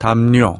담요.